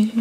있지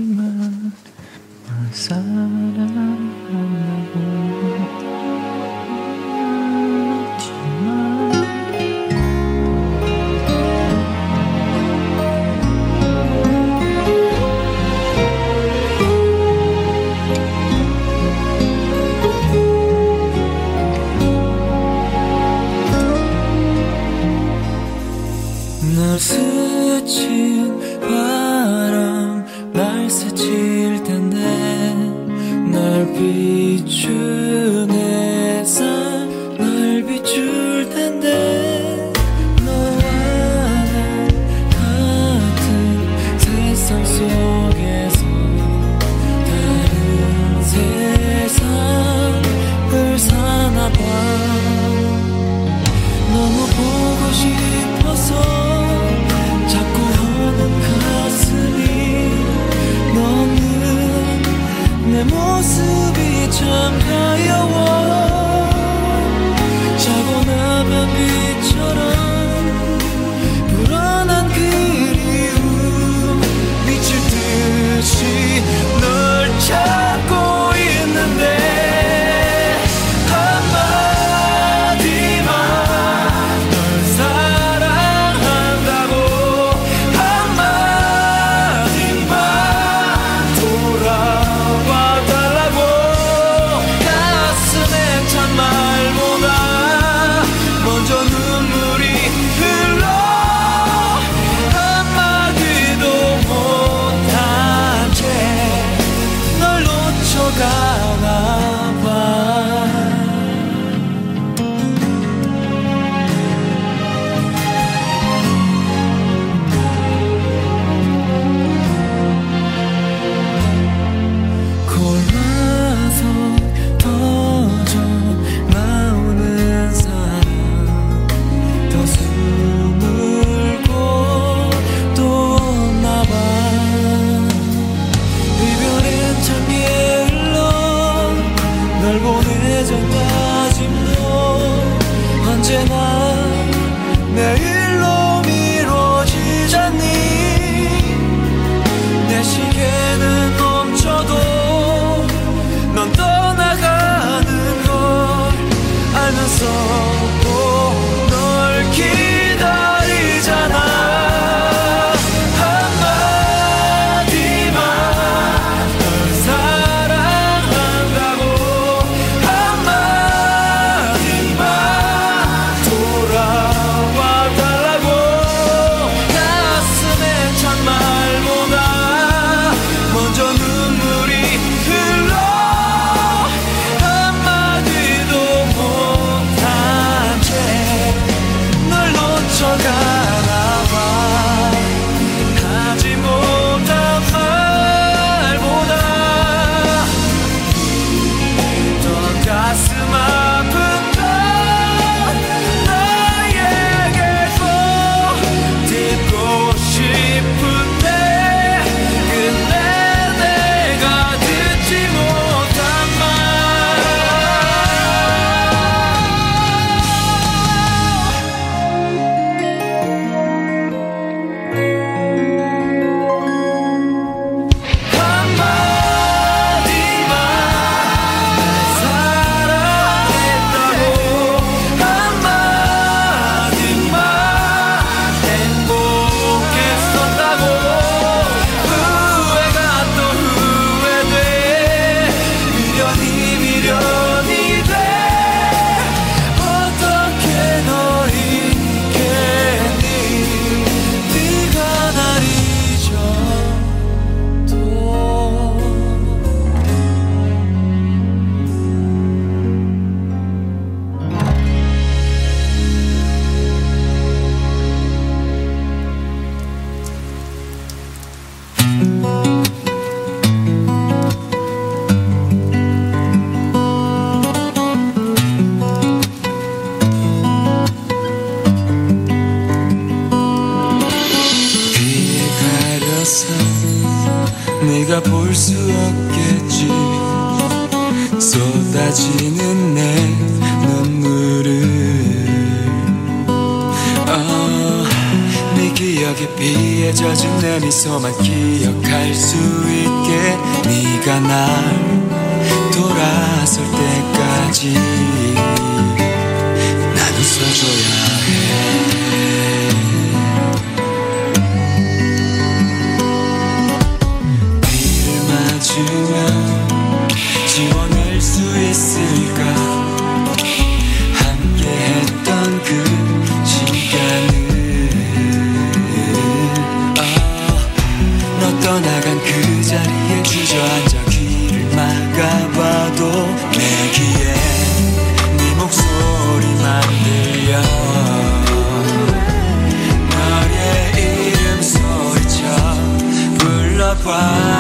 cry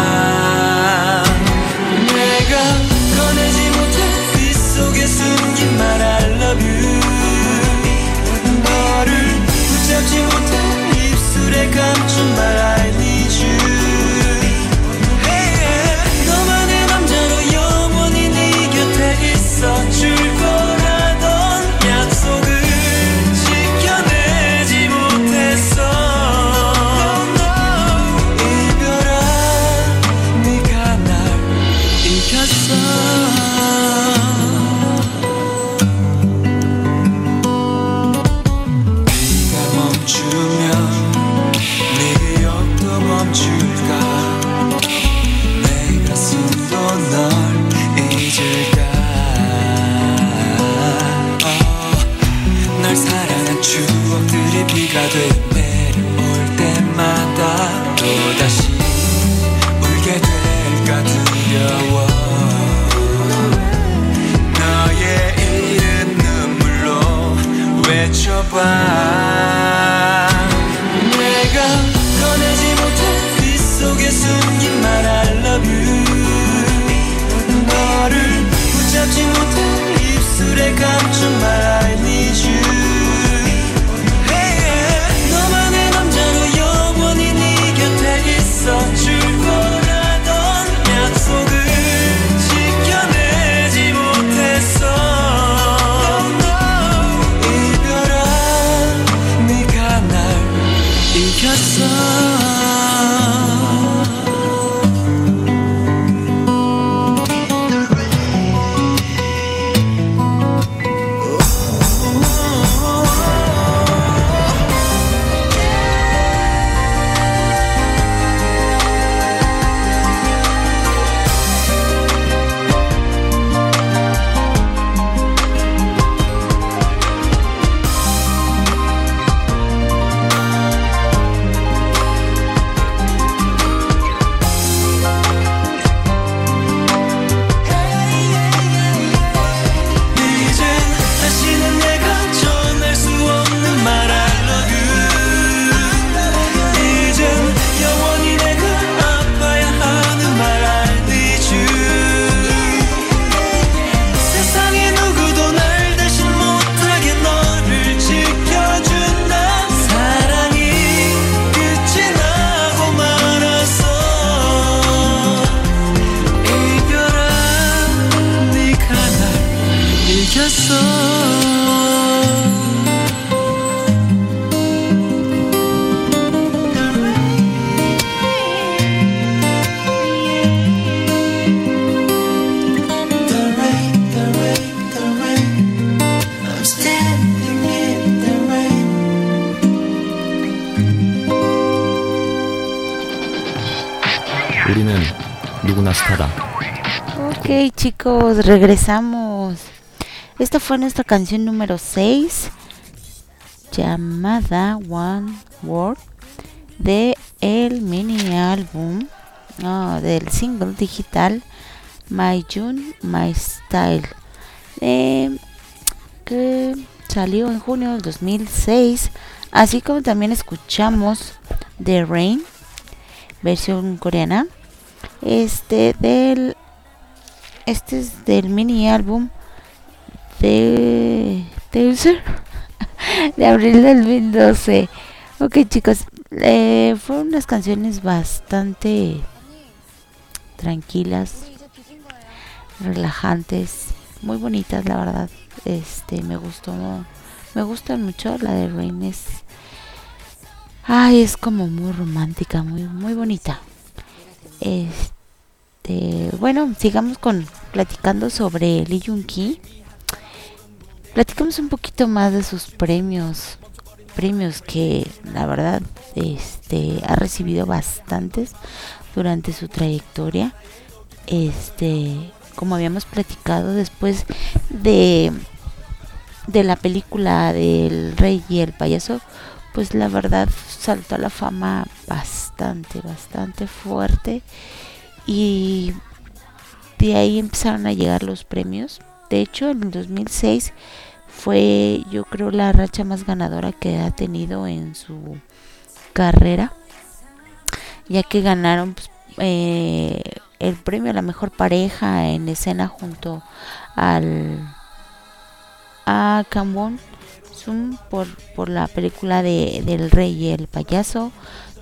chicos, regresamos. Esta fue nuestra canción número 6, llamada One Word, de el mini álbum, no, del single digital My June, My Style, que salió en junio del 2006. Así como también escuchamos The Rain, versión coreana, este del este es del mini álbum de Taser de abril del 2012. Ok chicos, eh, fueron unas canciones bastante tranquilas, relajantes, muy bonitas la verdad. Este me gustó, me gustan mucho la de Raines. ay es como muy romántica, muy muy bonita. Este bueno, sigamos con platicando sobre Lee Jun Ki. Platicamos un poquito más de sus premios, premios que la verdad, este, ha recibido bastantes durante su trayectoria. Este, como habíamos platicado después de de la película del Rey y el payaso, pues la verdad saltó a la fama bastante, bastante fuerte y de ahí empezaron a llegar los premios. De hecho, en el 2006 fue yo creo la racha más ganadora que ha tenido en su carrera, ya que ganaron pues, eh, el premio a la mejor pareja en escena junto al a Kang Zoom por, por la película de, del Rey y el Payaso.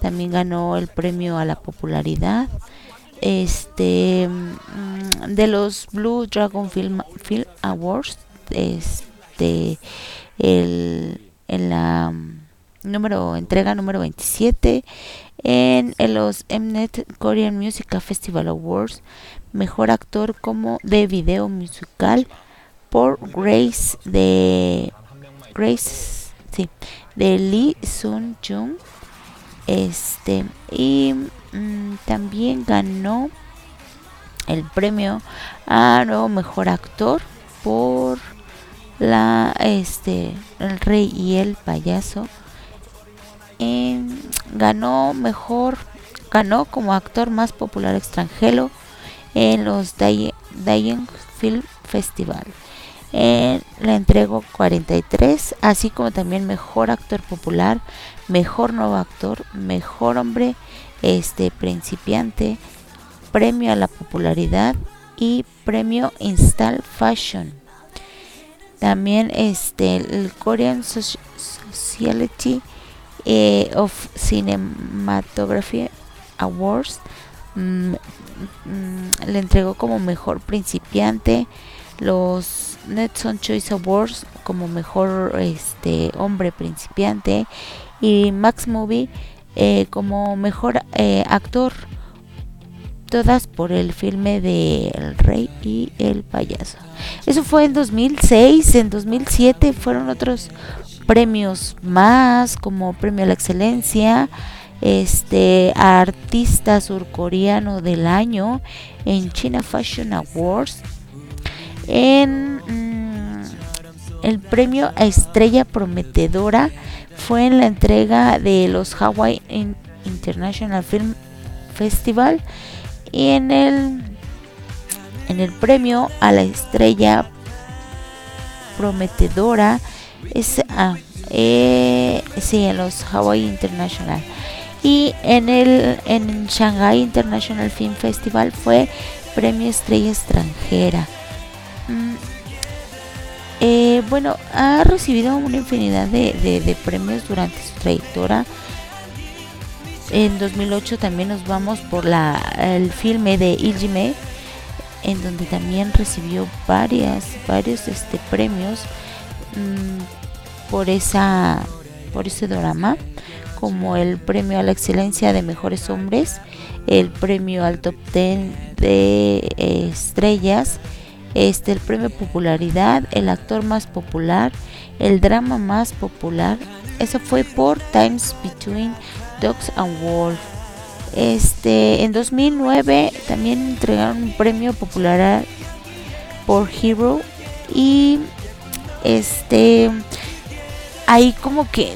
También ganó el premio a la popularidad. Este mm, de los Blue Dragon Film, Film Awards. Este el, en la mm, número entrega número 27 en, los Mnet Korean Music Festival Awards mejor actor como de video musical por Grace de Grace sí, de Lee Sun Jung este y mm, también ganó el premio a nuevo mejor actor por la este el rey y el payaso. Ganó mejor ganó como actor más popular extranjero en los Dayen Film Festival. Eh, le entrego 43, así como también mejor actor popular, mejor nuevo actor, mejor hombre este principiante, premio a la popularidad y premio Install Fashion. También este el Korean Society eh, of Cinematography Awards mm, mm, le entregó como mejor principiante los Netson Choice Awards como mejor este hombre principiante y Max Movie eh, como mejor eh, actor todas por el filme de El Rey y el Payaso. Eso fue en 2006, en 2007 fueron otros premios más como premio a la excelencia, este artista surcoreano del año en China Fashion Awards en mm, el premio a Estrella Prometedora fue en la entrega de los Hawaii International Film Festival y en el en el premio a la estrella prometedora es ah, eh, sí, en los Hawaii International. Y en el en Shanghai International Film Festival fue premio estrella extranjera. Mm, eh, bueno, ha recibido una infinidad de, premios durante su trayectoria. En 2008 también nos vamos por la, el filme de Iljime, en donde también recibió varias, varios este, premios mm, por, esa, por ese drama, como el premio a la excelencia de mejores hombres, el premio al top 10 de eh, estrellas, este el premio popularidad, el actor más popular, el drama más popular. Eso fue por Times Between Dogs and Wolves. Este, en 2009 también entregaron un premio popular por Hero y este ahí como que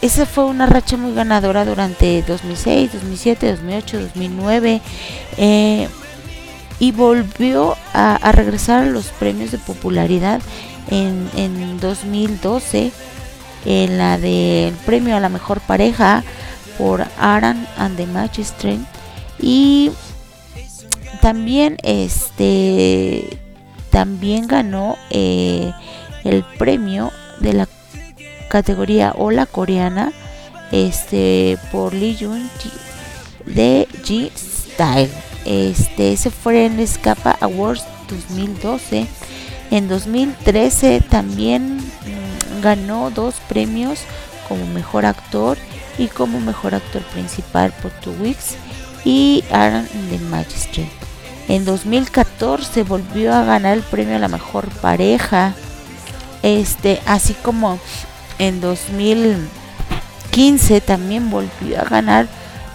esa fue una racha muy ganadora durante 2006, 2007, 2008, 2009. Eh, y volvió a, regresar a los premios de popularidad en, en 2012 en la del premio a la mejor pareja por Aran and the Magistrate. Y también este también ganó eh, el premio de la categoría Hola Coreana este por Lee Jun de G Style este, ese fue en Escapa Awards 2012. En 2013 también mm, ganó dos premios como mejor actor y como mejor actor principal por Two Weeks y Aaron the Magistrate. En 2014 volvió a ganar el premio a la mejor pareja, este, así como en 2015 también volvió a ganar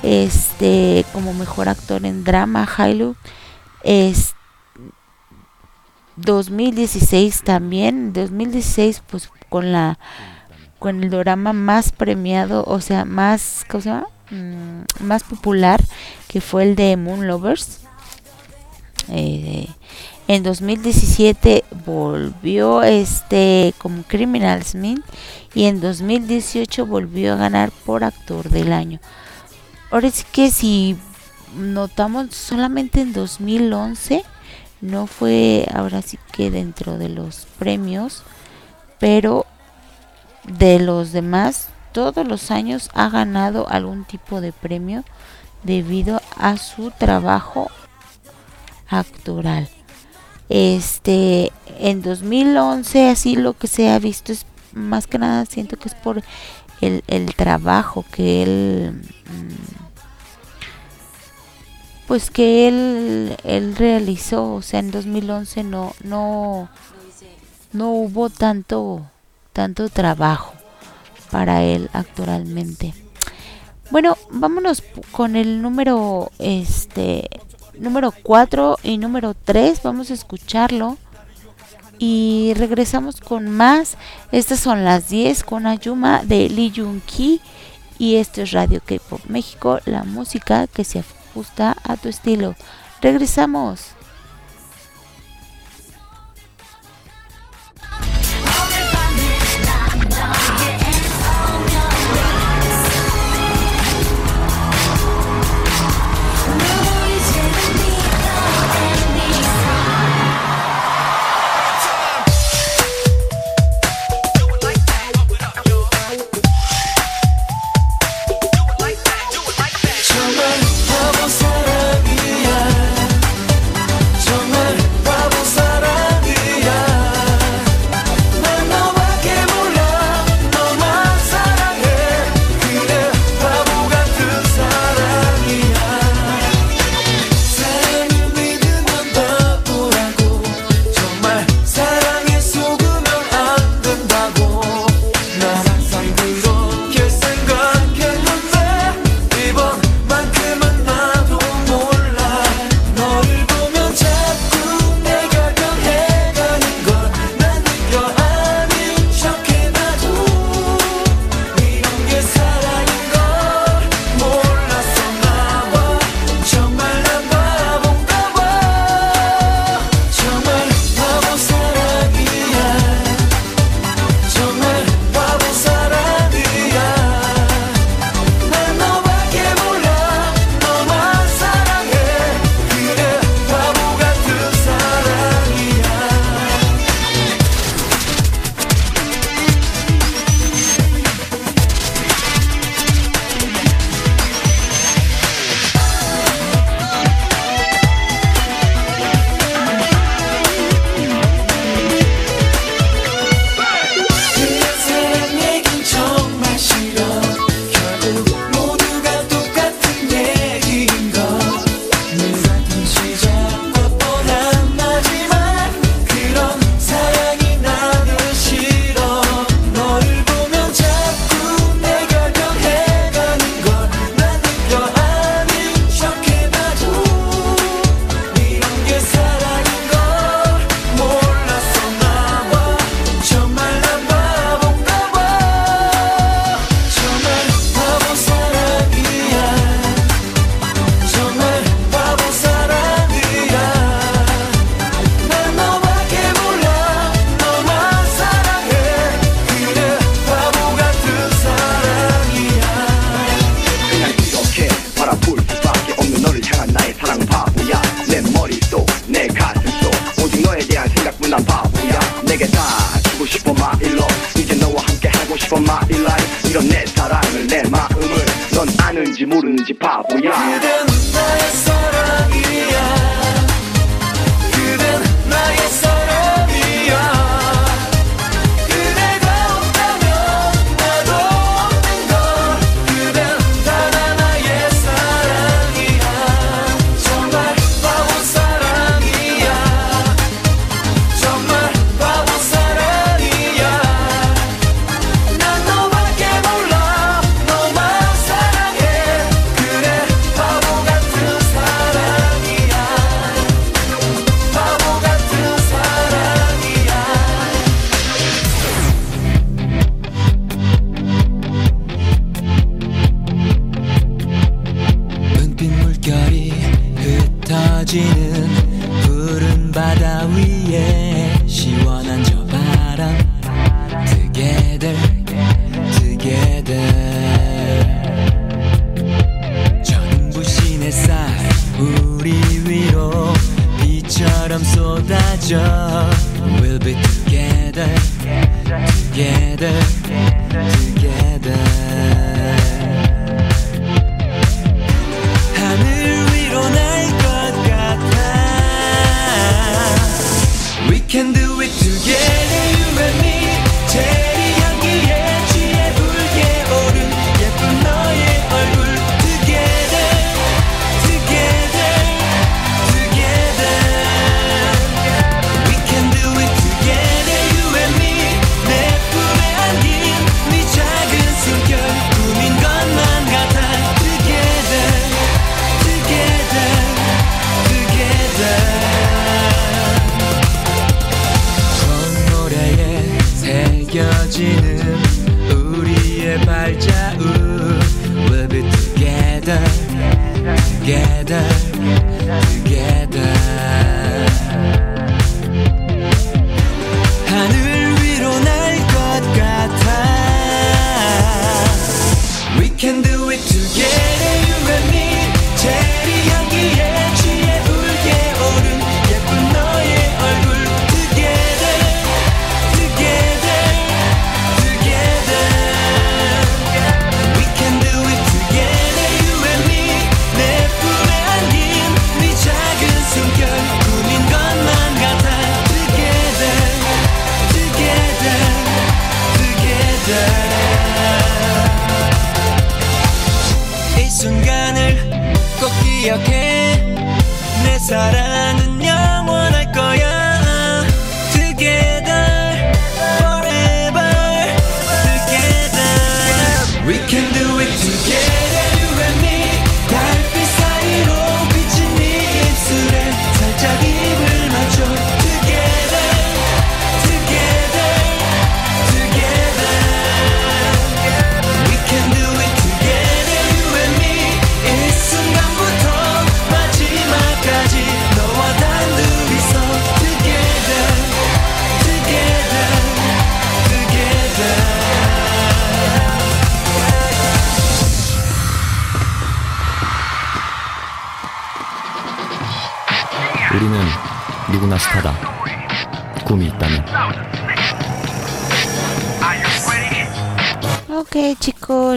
este como mejor actor en drama Hailu. Es 2016 también, 2016 pues con la con el drama más premiado, o sea, más ¿cómo se llama? Mm, más popular que fue el de Moon Lovers. Eh, en 2017 volvió este como Criminals Min y en 2018 volvió a ganar por actor del año. Ahora sí que si notamos solamente en 2011 no fue ahora sí que dentro de los premios, pero de los demás todos los años ha ganado algún tipo de premio debido a su trabajo actoral. Este, en 2011 así lo que se ha visto es más que nada siento que es por el, el trabajo que él mm, pues que él él realizó, o sea, en 2011 no no no hubo tanto tanto trabajo para él actualmente. Bueno, vámonos con el número este número 4 y número 3, vamos a escucharlo y regresamos con más. Estas son las 10 con Ayuma de Lee Jun Ki y esto es Radio K-Pop México, la música que se ajusta a tu estilo. Regresamos. 모르는지 바보야 We'll be together. Together. Together. 하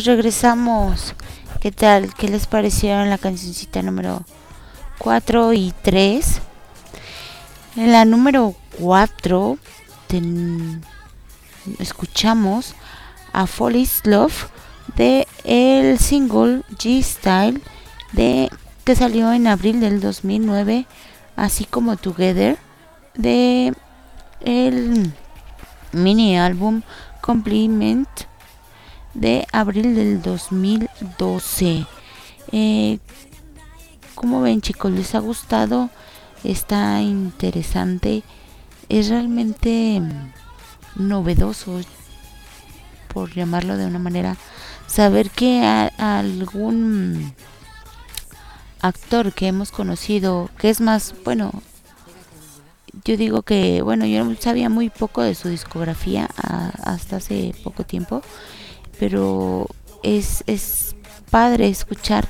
regresamos. ¿Qué tal? ¿Qué les parecieron la cancioncita número 4 y 3? En la número 4 escuchamos a Folly's Love de el single G-Style de que salió en abril del 2009, así como Together de el mini álbum Compliment de abril del 2012. Eh, como ven chicos, les ha gustado, está interesante, es realmente novedoso, por llamarlo de una manera, saber que a- algún actor que hemos conocido, que es más, bueno, yo digo que, bueno, yo sabía muy poco de su discografía hasta hace poco tiempo, pero es, es padre escuchar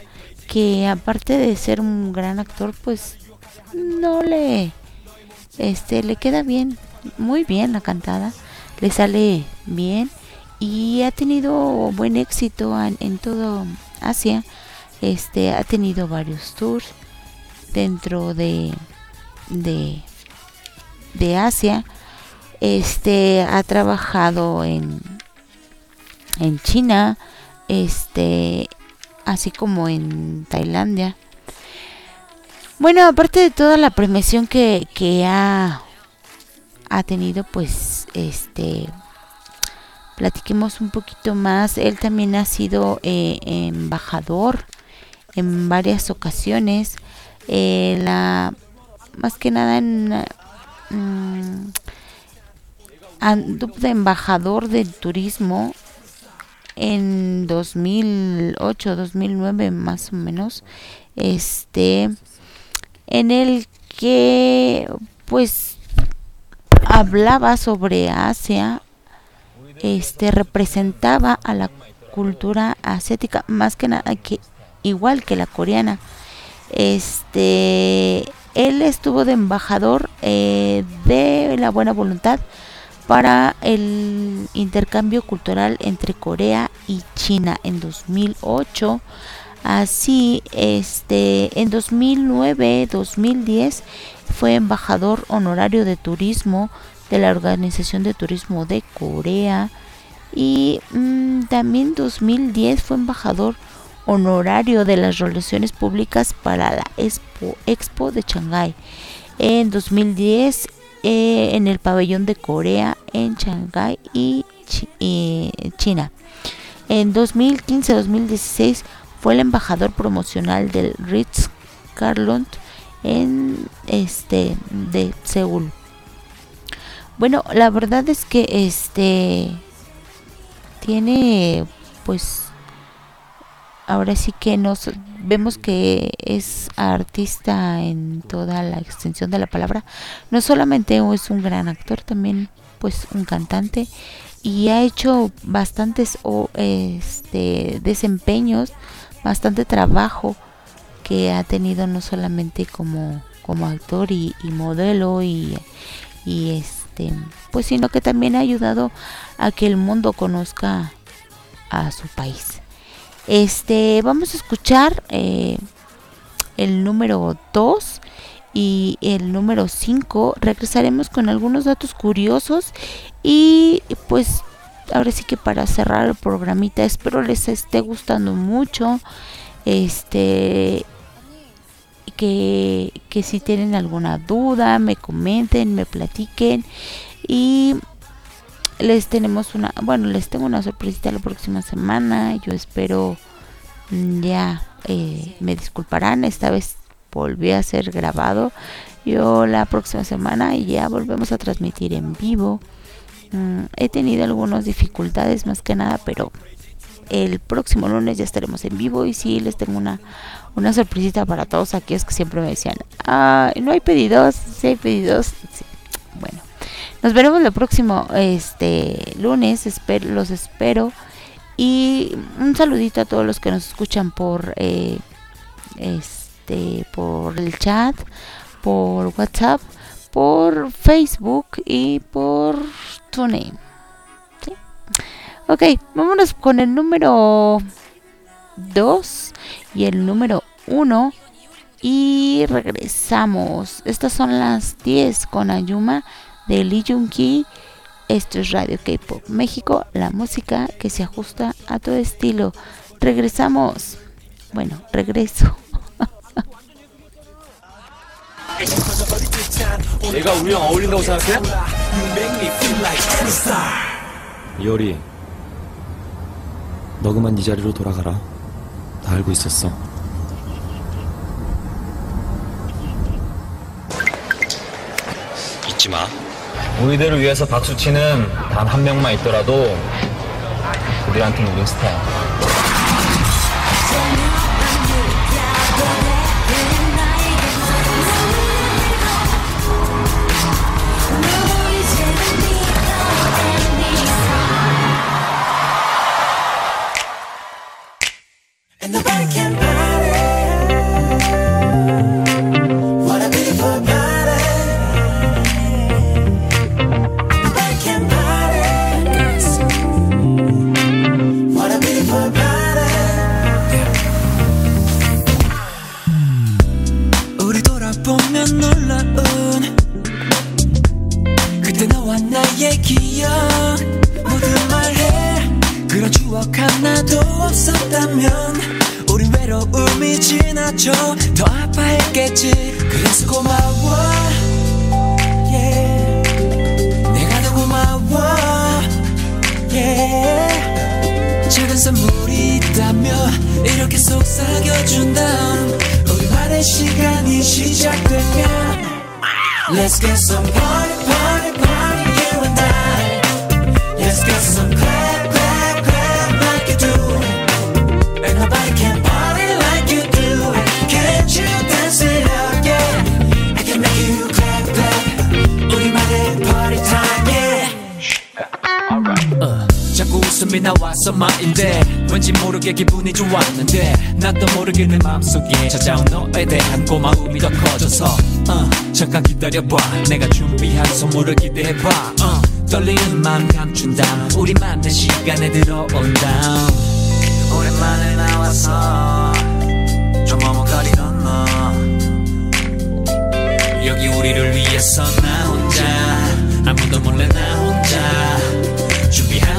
que aparte de ser un gran actor, pues no le, este, le queda bien, muy bien la cantada, le sale bien y ha tenido buen éxito en, todo Asia, este, ha tenido varios tours dentro de, de, de Asia, este, ha trabajado en, en China, este, así como en Tailandia. Bueno, aparte de toda la premiación que, que ha, ha tenido, pues, este, platiquemos un poquito más. Él también ha sido eh, embajador en varias ocasiones. Eh, la, más que nada en mm, de embajador del turismo en 2008, 2009 más o menos, este, en el que pues hablaba sobre Asia, este representaba a la cultura asiática más que nada que igual que la coreana. Este, él estuvo de embajador eh, de la buena voluntad para el intercambio cultural entre Corea y China en 2008. Así, este, en 2009-2010 fue embajador honorario de turismo de la Organización de Turismo de Corea y mm, también 2010 fue embajador honorario de las relaciones públicas para la Expo, Expo de Shanghái. En 2010 eh, en el pabellón de Corea en Shanghái y, Chi- y China. En 2015-2016 fue el embajador promocional del Ritz Carlton en este de Seúl. Bueno, la verdad es que este tiene pues ahora sí que nos vemos que es artista en toda la extensión de la palabra. No solamente es un gran actor, también pues un cantante y ha hecho bastantes o, este desempeños, bastante trabajo que ha tenido no solamente como como actor y, modelo y este pues sino que también ha ayudado a que el mundo conozca a su país. Este, vamos a escuchar eh, el número 2 y el número 5. Regresaremos con algunos datos curiosos y pues ahora sí que para cerrar el programita espero les esté gustando mucho. Este que, que si tienen alguna duda me comenten, me platiquen y les tenemos una, bueno, les tengo una sorpresita la próxima semana. Yo espero mm, ya eh, me disculparán, esta vez volví a ser grabado. Yo la próxima semana ya volvemos a transmitir en vivo. Mm, he tenido algunas dificultades más que nada, pero el próximo lunes ya estaremos en vivo y sí les tengo una una sorpresita para todos aquellos que siempre me decían, ah, no hay pedidos, sí hay pedidos. Sí. Bueno, nos veremos el próximo este lunes, espero, los espero. Y un saludito a todos los que nos escuchan por eh, este por el chat, por WhatsApp, por Facebook y por TuneIn. ¿Sí? Ok, vámonos con el número 2 y el número 1 y regresamos. Estas son las 10 con Ayuma de Lee Jung Ki. Esto es Radio K-Pop México, la música que se ajusta a todo estilo. Regresamos. Bueno, regreso. 얘가 우리랑 어울린다고 생각해? 이효리 너 그만 네 자리로 돌아가라 다 알고 있었어 잊지 마 우리들을 위해서 박수치는 단 한 명만 있더라도 우리한테는 우린 스타야. 웃음이 나와서 말인데 왠지 모르게 기분이 좋았는데 나도 모르게 내 맘속에 찾아온 너에 대한 고마움이 더 커져서 어, 잠깐 기다려봐. 내가 준비한 선물을 기대해봐. 어, 떨리는 마음 감춘다. 우리 만난 시간에 들어온다. 오랜만에 나와서 좀 머뭇거리던 너. 여기 우리를 위해서 나 혼자. 아무도 몰래 나 혼자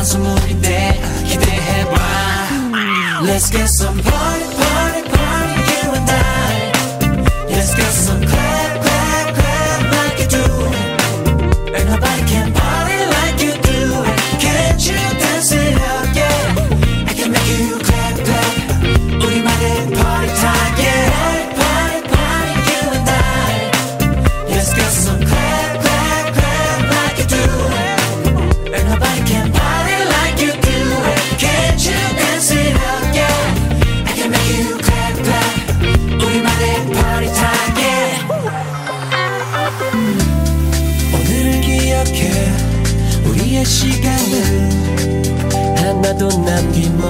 한 선물인데 기대해봐 Let's get some party, party, party, you and I. Let's get some clap,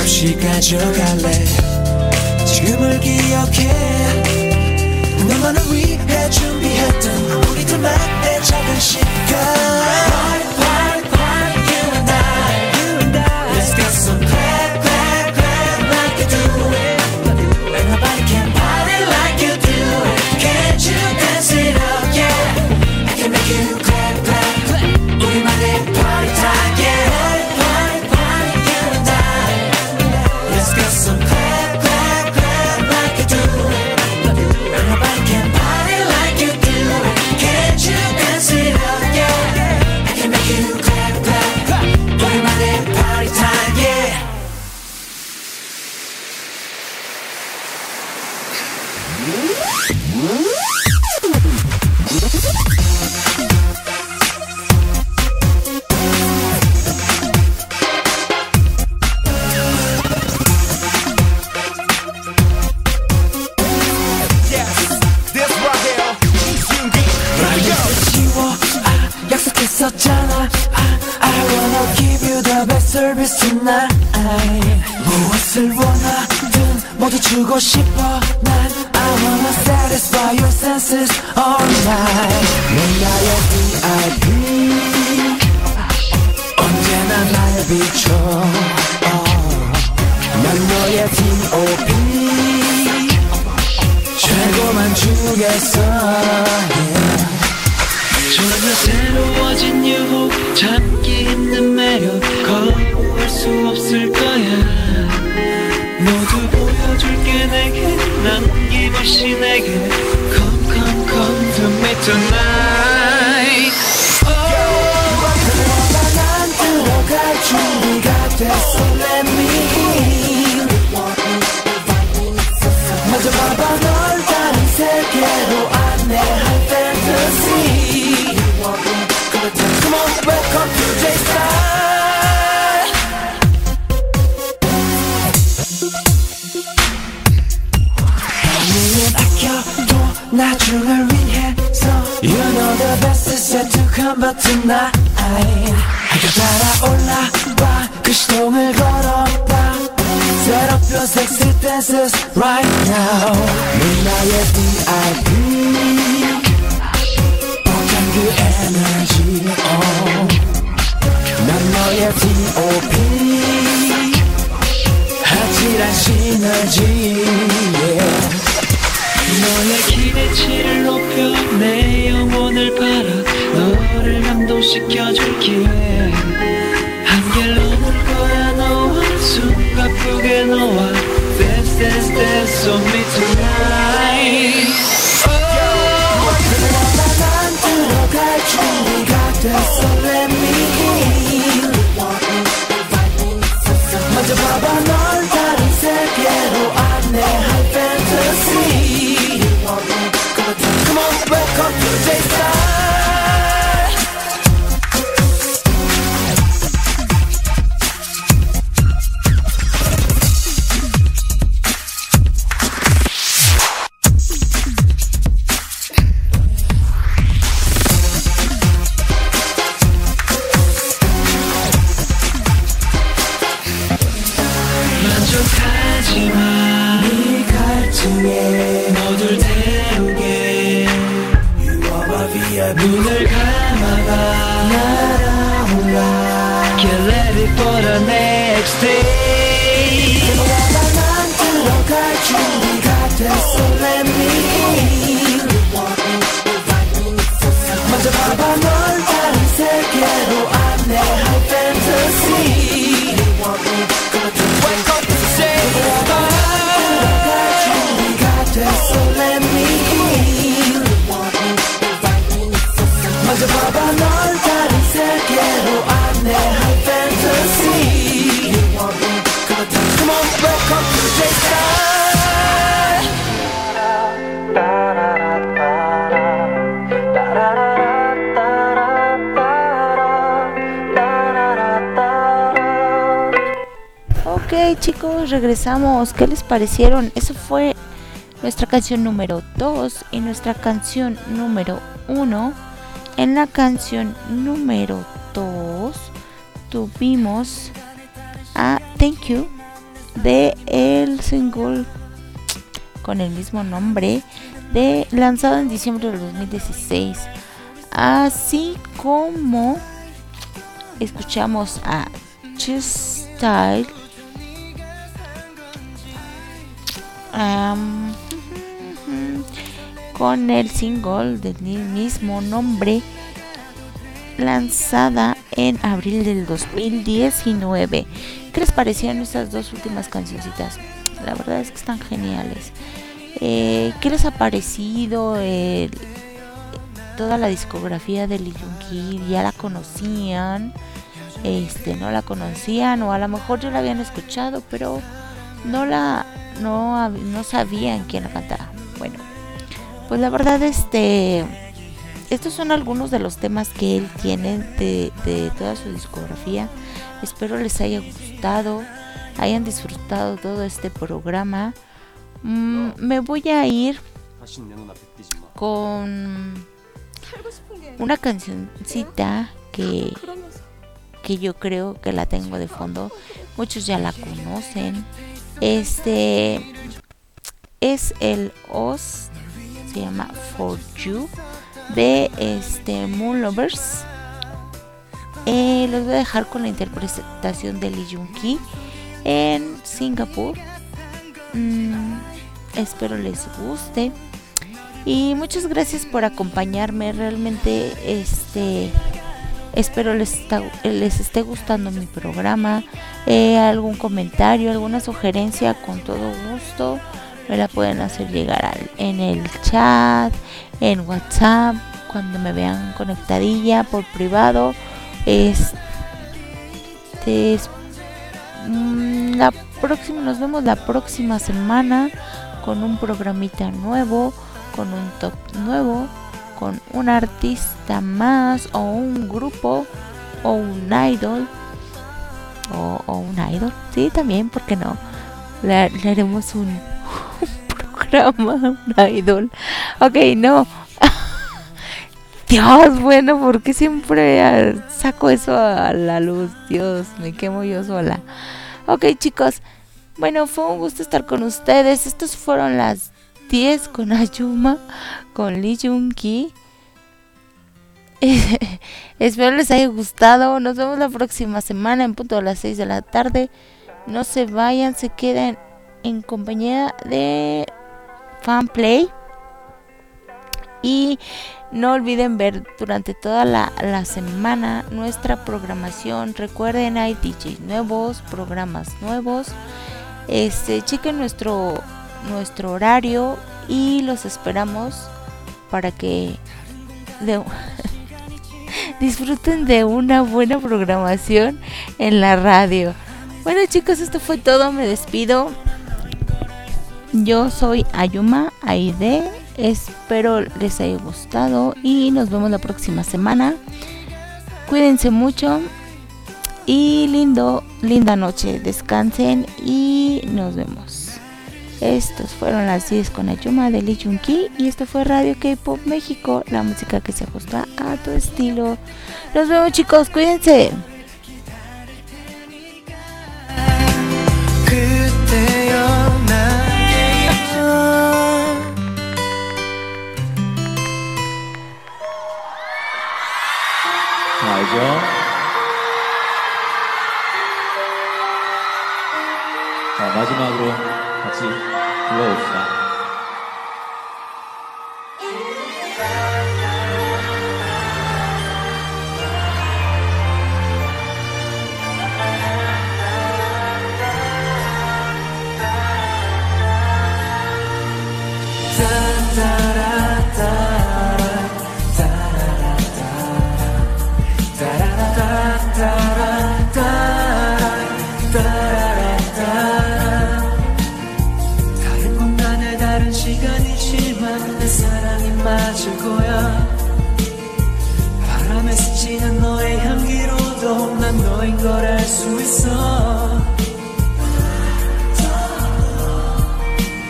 없이 가져갈래. 지금을 기억해. 너만을 위해 준비했던 우리들만의 작은 시간 주고 싶어 난 I wanna satisfy your senses all night 넌 나의 VIP 언제나 날 비춰 어, 난 너의 DOP 최고만 주겠어 tonight best is yet to come but tonight 해가 달아올라와 그 시동을 걸어봐 새롭고 sexy dances right now 넌 나의 VIP 벅찬 그 에너지 oh. 난 너의 D.O.P 아찔한 시너지 yeah. Regresamos. ¿Qué les parecieron? Eso fue nuestra canción número 2 y nuestra canción número 1. En la canción número 2 tuvimos a Thank You de el single con el mismo nombre de lanzado en diciembre del 2016. Así como escuchamos a Just Style Con el single del mismo nombre lanzada en abril del 2019. ¿Qué les parecieron estas dos últimas cancioncitas? La verdad es que están geniales. Eh, ¿Qué les ha parecido el- toda la discografía de Lee Jung Ki? ¿Ya la conocían? Este, no la conocían o a lo mejor ya la habían escuchado, pero no la no, no sabían quién la cantaba. Bueno, pues la verdad este estos son algunos de los temas que él tiene de, de toda su discografía. Espero les haya gustado, hayan disfrutado todo este programa. Mm, me voy a ir con una cancioncita que, que yo creo que la tengo de fondo. Muchos ya la conocen. Este es el Oz, se llama For You, de este Moon Lovers. Eh, los voy a dejar con la interpretación de Lee Jung Ki en Singapur. Mm, espero les guste. Y muchas gracias por acompañarme. Realmente este espero les, está- les esté gustando mi programa. Eh, algún comentario, alguna sugerencia, con todo gusto me la pueden hacer llegar al- en el chat, en WhatsApp, cuando me vean conectadilla por privado. Este es- mm, la próxima, nos vemos la próxima semana con un programita nuevo, con un top nuevo, con un artista más o un grupo o un idol o, un idol, sí también, ¿por qué no? Le, haremos un, un programa, un idol. Ok, no. Dios, bueno, porque siempre saco eso a la luz? Dios, me quemo yo sola. Ok, chicos. Bueno, fue un gusto estar con ustedes. Estas fueron las 10 con Ayuma, con Lee Jung Ki. Espero les haya gustado. Nos vemos la próxima semana en punto a las 6 de la tarde. No se vayan, se queden en compañía de Fanplay. Y no olviden ver durante toda la, la semana nuestra programación. Recuerden, hay DJs nuevos, programas nuevos. Este, chequen nuestro, nuestro horario y los esperamos para que disfruten de una buena programación en la radio. Bueno chicos, esto fue todo, me despido. Yo soy Ayuma Aide, espero les haya gustado y nos vemos la próxima semana. Cuídense mucho y lindo, linda noche, descansen y nos vemos. Estos fueron las 10 con Ayuma de Lee Jung Ki y esto fue Radio K-Pop México, la música que se ajusta a tu estilo. Nos vemos chicos, cuídense. 그때여 난 알죠? 자, 마지막으로 같이 肉饭。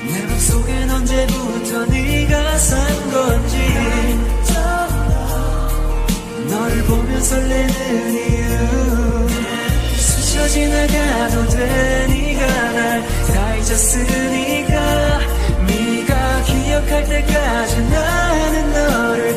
내 맘속엔 언제부터 네가 산 건지. 너를 보면 설레는 이유. 스쳐 지나가도 돼 네가 날 다 잊었으니까. 네가 기억할 때까지 나는 너를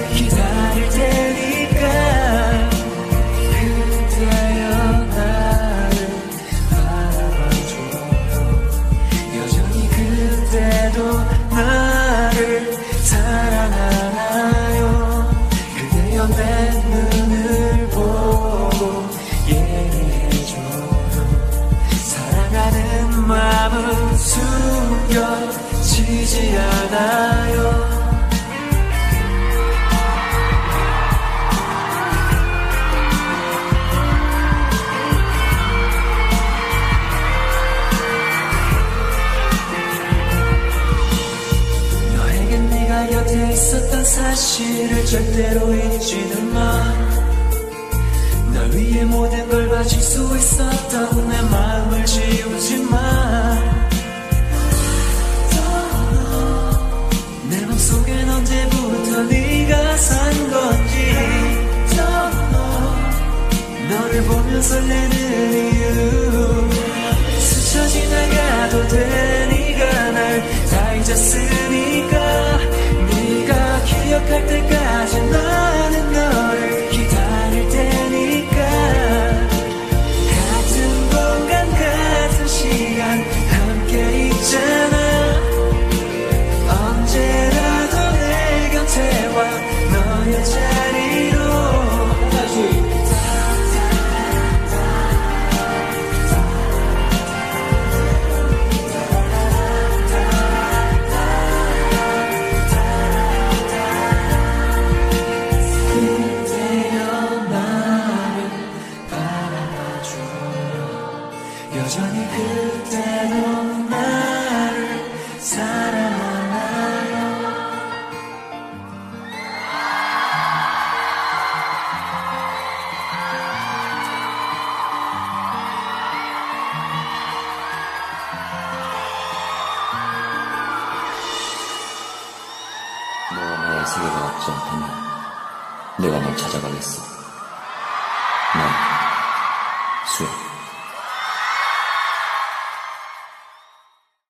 않아요 너에겐 네가 곁에 있었던 사실을 절대로 잊지는 마. 널 위해 모든 걸 바칠 수 있었던 내 마음을 지우지 마. 네가 산 건지 너를 보면 설레는 이유. 스쳐 지나가도 돼 네가 날 다 잊었으니까. 네가 기억할 때까지 나